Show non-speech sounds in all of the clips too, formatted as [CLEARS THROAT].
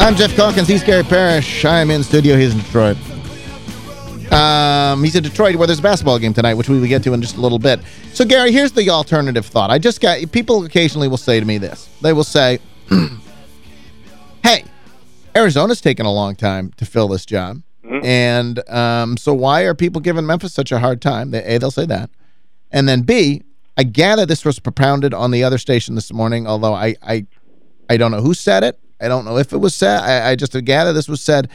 I'm Geoff Calkins. He's Gary Parrish. I'm in studio. He's in Detroit. Um, he's in Detroit where there's a basketball game tonight, which we will get to in just a little bit. So, Gary, here's the alternative thought. I just got... People occasionally will say to me this. They will say, [CLEARS THROAT] hey, Arizona's taken a long time to fill this job. Mm -hmm. And um, so why are people giving Memphis such a hard time? They, a, they'll say that. And then B, I gather this was propounded on the other station this morning, although I, I, I don't know who said it. I don't know if it was said. I, I just gather this was said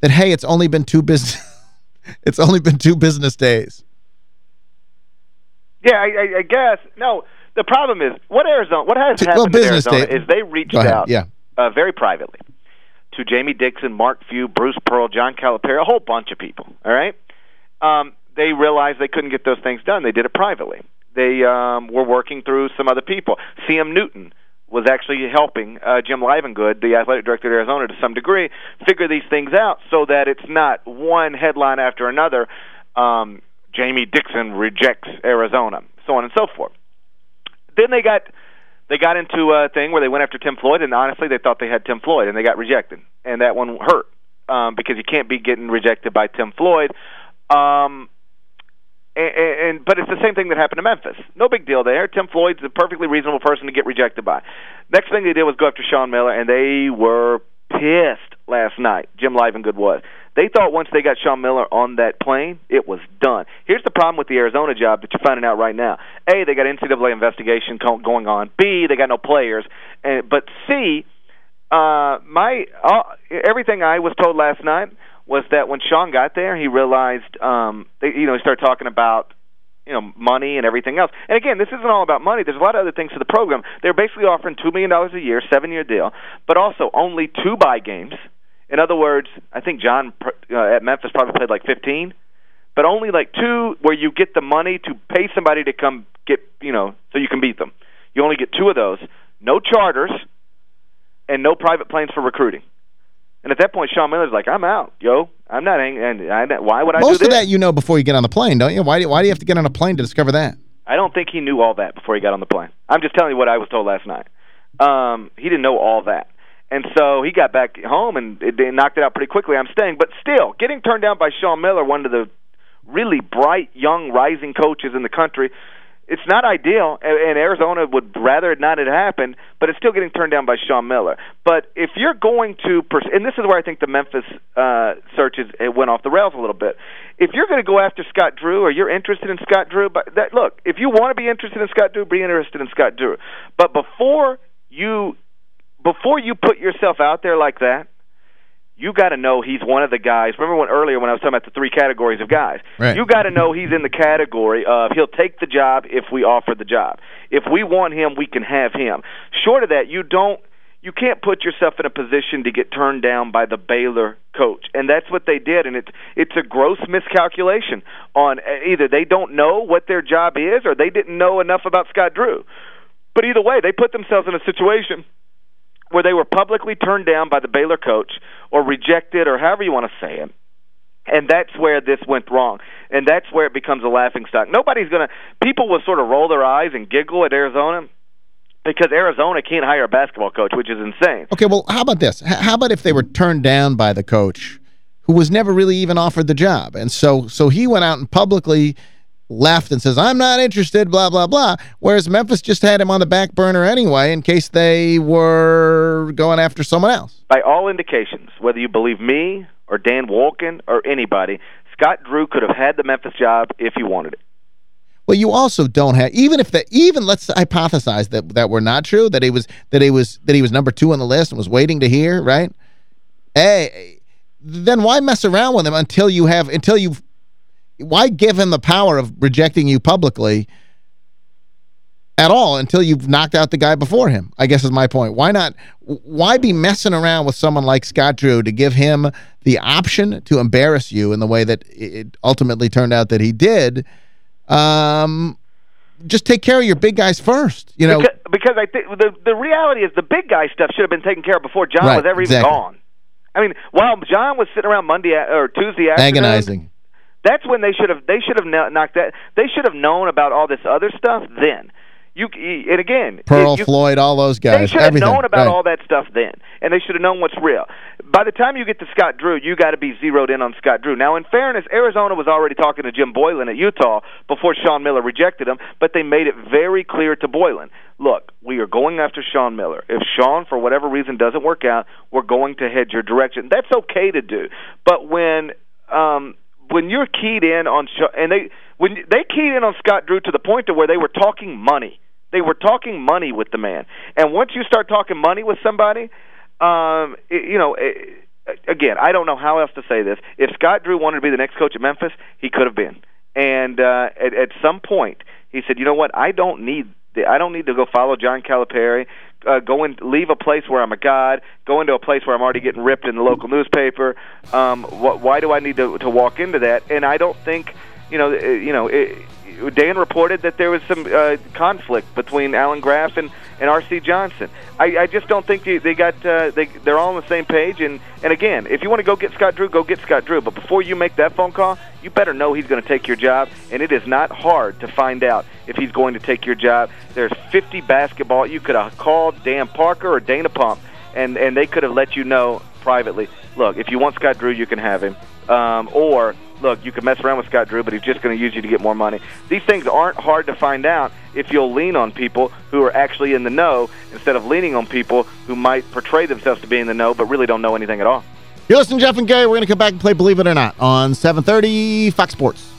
that, hey, it's only been two business [LAUGHS] it's only been two business days. Yeah, I, I guess. No, the problem is what Arizona what has happened well, in Arizona day. is they reached out yeah. uh, very privately to Jamie Dixon, Mark Few, Bruce Pearl, John Calipari, a whole bunch of people. All right, um, they realized they couldn't get those things done. They did it privately. They um, were working through some other people. C.M. Newton was actually helping uh, Jim Livengood, the athletic director of Arizona, to some degree, figure these things out so that it's not one headline after another. Um, Jamie Dixon rejects Arizona, so on and so forth. Then they got they got into a thing where they went after Tim Floyd, and honestly, they thought they had Tim Floyd, and they got rejected, and that one hurt um, because you can't be getting rejected by Tim Floyd. Um, and, and but it's the same thing that happened to Memphis. No big deal there. Tim Floyd's a perfectly reasonable person to get rejected by. Next thing they did was go after Sean Miller, and they were pissed last night. Jim Livengood was. They thought once they got Sean Miller on that plane, it was done. Here's the problem with the Arizona job that you're finding out right now. A, they got NCAA investigation going on. B, they got no players. And but C, uh, my uh, everything I was told last night was that when Sean got there, he realized, um, they, you know, he started talking about you know money and everything else. And again, this isn't all about money. There's a lot of other things to the program. They're basically offering two million dollars a year, seven year deal, but also only two buy games. In other words, I think John uh, at Memphis probably played like 15, but only like two where you get the money to pay somebody to come get you know so you can beat them. You only get two of those. No charters and no private planes for recruiting. And at that point, Sean Miller's like, I'm out, yo. I'm not angry. And I, why would I Most of that you know before you get on the plane, don't you? Why do, why do you have to get on a plane to discover that? I don't think he knew all that before he got on the plane. I'm just telling you what I was told last night. Um, he didn't know all that. And so he got back home and it, they knocked it out pretty quickly. I'm staying. But still, getting turned down by Sean Miller, one of the really bright, young, rising coaches in the country, it's not ideal, and Arizona would rather it not had happened, but it's still getting turned down by Sean Miller. But if you're going to, pers- and this is where I think the Memphis uh, searches it went off the rails a little bit. If you're going to go after Scott Drew, or you're interested in Scott Drew, but that look, if you want to be interested in Scott Drew, be interested in Scott Drew. But before you, before you put yourself out there like that, you got to know he's one of the guys. Remember when earlier when I was talking about the three categories of guys? Right. You got to know he's in the category of he'll take the job if we offer the job. If we want him, we can have him. Short of that, you don't you can't put yourself in a position to get turned down by the Baylor coach. And that's what they did and it's it's a gross miscalculation on uh, either they don't know what their job is or they didn't know enough about Scott Drew. But either way, they put themselves in a situation where they were publicly turned down by the Baylor coach or rejected or however you want to say it. And that's where this went wrong. And that's where it becomes a laughing stock. Nobody's going to people will sort of roll their eyes and giggle at Arizona because Arizona can't hire a basketball coach, which is insane. Okay, well, how about this? How about if they were turned down by the coach who was never really even offered the job? And so so he went out and publicly left and says, I'm not interested, blah, blah, blah. Whereas Memphis just had him on the back burner anyway in case they were going after someone else. By all indications, whether you believe me or Dan Wolken or anybody, Scott Drew could have had the Memphis job if he wanted it. Well, you also don't have even if the even let's hypothesize that that were not true that he was that he was that he was number 2 on the list and was waiting to hear, right? Hey, then why mess around with him until you have until you've why give him the power of rejecting you publicly at all until you've knocked out the guy before him, I guess is my point. Why not, why be messing around with someone like Scott Drew to give him the option to embarrass you in the way that it ultimately turned out that he did? Um, just take care of your big guys first, you know. Because, because I think the the reality is the big guy stuff should have been taken care of before John right, was ever exactly. even gone. I mean, while John was sitting around Monday or Tuesday afternoon, agonizing that's when they should have they should have knocked that they should have known about all this other stuff then. You and again, Pearl, you, Floyd, all those guys. They should have known about right. all that stuff then, and they should have known what's real. By the time you get to Scott Drew, you got to be zeroed in on Scott Drew. Now, in fairness, Arizona was already talking to Jim Boylen at Utah before Sean Miller rejected him, but they made it very clear to Boylen, look, we are going after Sean Miller. If Sean, for whatever reason, doesn't work out, we're going to head your direction. That's okay to do, but when um, when you're keyed in on and they when they keyed in on Scott Drew to the point to where they were talking money they were talking money with the man, and once you start talking money with somebody, um, it, you know. It, again, I don't know how else to say this. If Scott Drew wanted to be the next coach at Memphis, he could have been. And uh, at, at some point, he said, "You know what? I don't need. The, I don't need to go follow John Calipari. Uh, go and leave a place where I'm a god. Go into a place where I'm already getting ripped in the local newspaper. Um, wh- why do I need to to walk into that? And I don't think, you know, uh, you know." It, Dan reported that there was some uh, conflict between Alan Graf and, and R.C. Johnson. I, I just don't think they, they got uh, they they're all on the same page. And and again, if you want to go get Scott Drew, go get Scott Drew. But before you make that phone call, you better know he's going to take your job. And it is not hard to find out if he's going to take your job. There's 50 basketball. You could have called Dan Parker or Dana Pump, and and they could have let you know privately. Look, if you want Scott Drew, you can have him. Um, or look, you can mess around with Scott Drew, but he's just going to use you to get more money. These things aren't hard to find out if you'll lean on people who are actually in the know instead of leaning on people who might portray themselves to be in the know but really don't know anything at all. You're listening Geoff and Gary. We're going to come back and play Believe It or Not on 730 Fox Sports.